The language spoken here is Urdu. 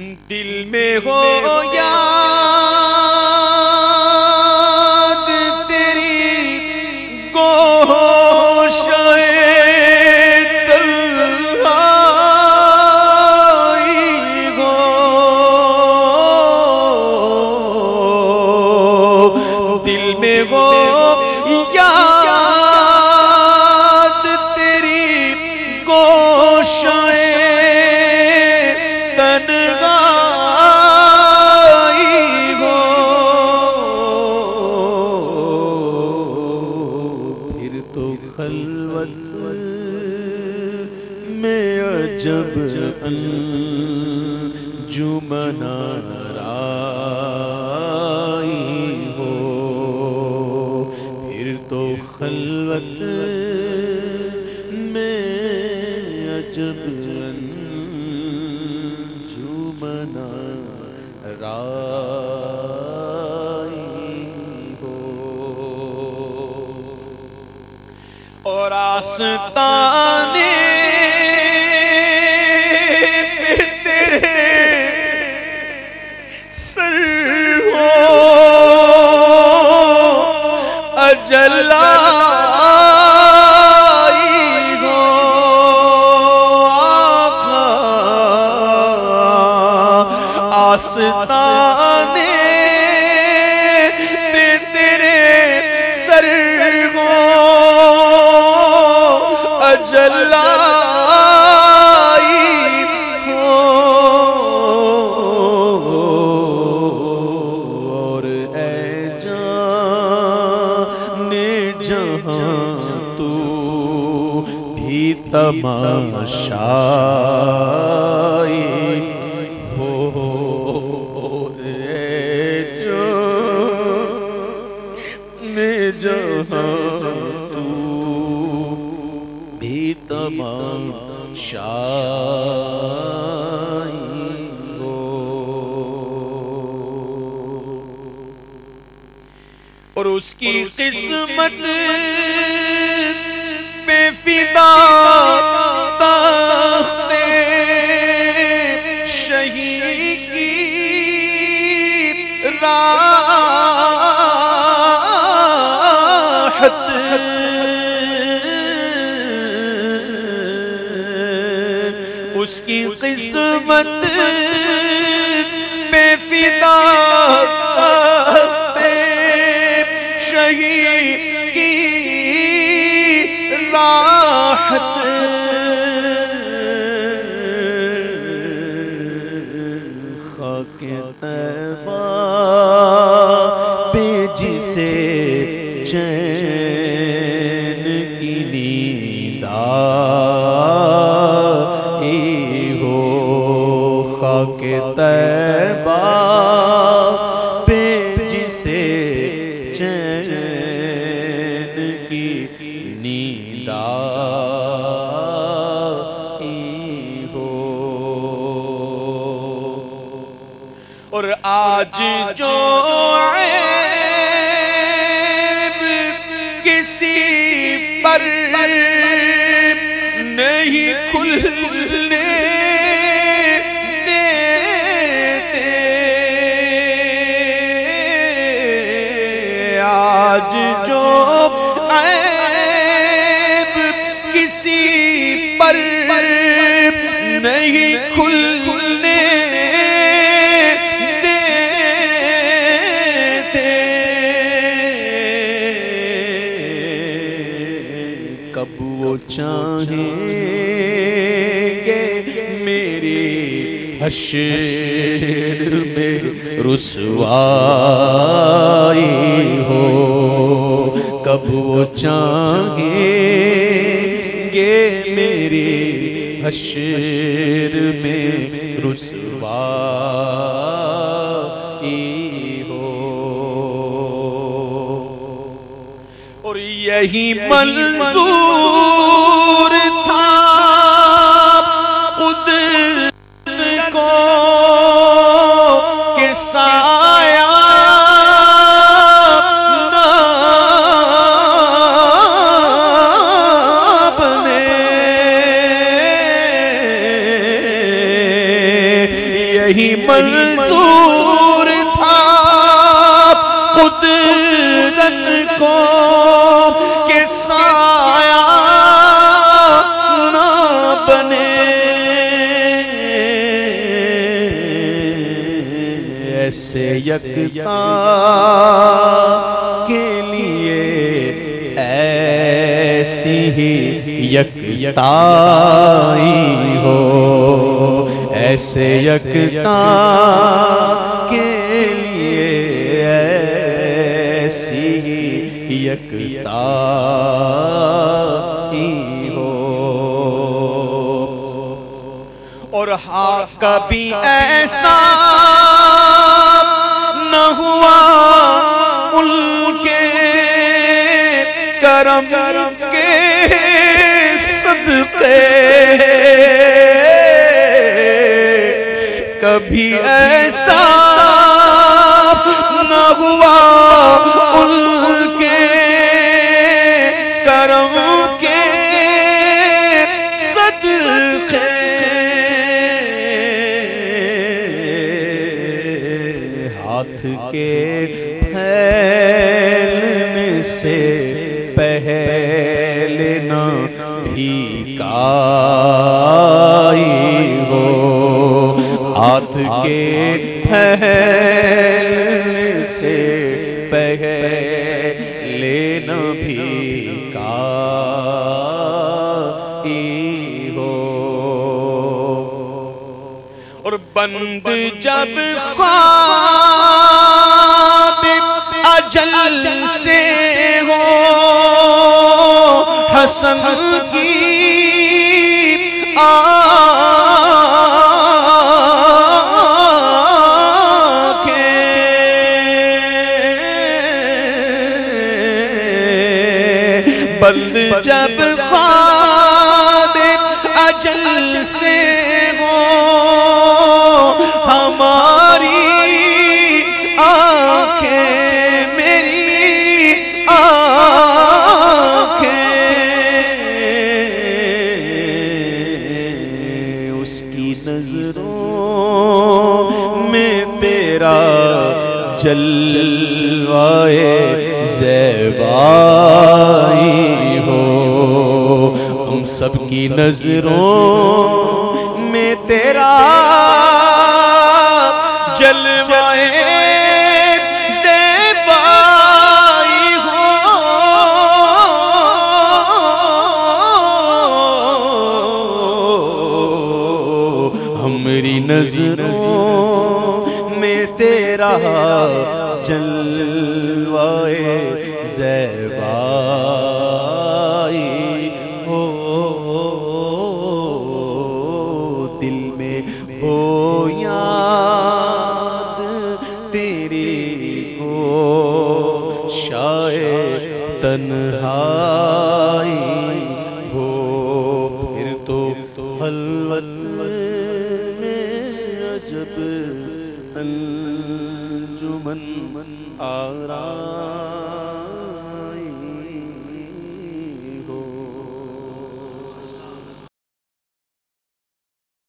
دل میں ہو یا عجب انجمنا رائی ہو پھر تو خلوت میں عجب انجمنا رائی ہو۔ اور آستانے جلائی ہو آقا آستانے پہ تیرے سر ہو اجلائی تماشائی ہو اور اے جان جہاں تو بھی تماشائی ہو۔ اور اس کی قسمت فدا تخت شہی کی راحت اس کی قسمت پہ فدا تخت شہی خاک طیبہ پہ جسے چین کی نیند آئی ہو خاک طیبہ آج جو عیب کسی پر نہیں کھلنے دیتے۔ آج جو عیب کسی پر نہیں کھلنے چاہیں گے میری حشر میں رسوائی ہو۔ کب وہ چاہیں گے میری حشر میں رسوائی ہو۔ اور یہی منظور تھا قدرت کو کہ سایہ اپنے یہی منظور یکتا کے لیے ایسی ہی یکتائی ہو ایسے یکتا کے لیے ایسی ہی یکتائی ہو۔ اور ہاں کبھی ایسا نہ ہوا ان کے کرم کے صدقے۔ کبھی ایسا نہ ہوا ہاتھ کے پھیلنے سے پہلے نہ بھیکائی ہو۔ ہاتھ کے پھیلنے سے پہلے نہ بھیکائی ہو۔ اور بند جب خواب حسن کی آنکھیں بند جب خواب جلوائے زیبائی ہو۔ ہم سب کی نظروں جلوائے زیبائی ہو دل میں ہو یاد تیری ہو شاید تنہائی ہو پھر تو خلوت میں عجب انجمن آرام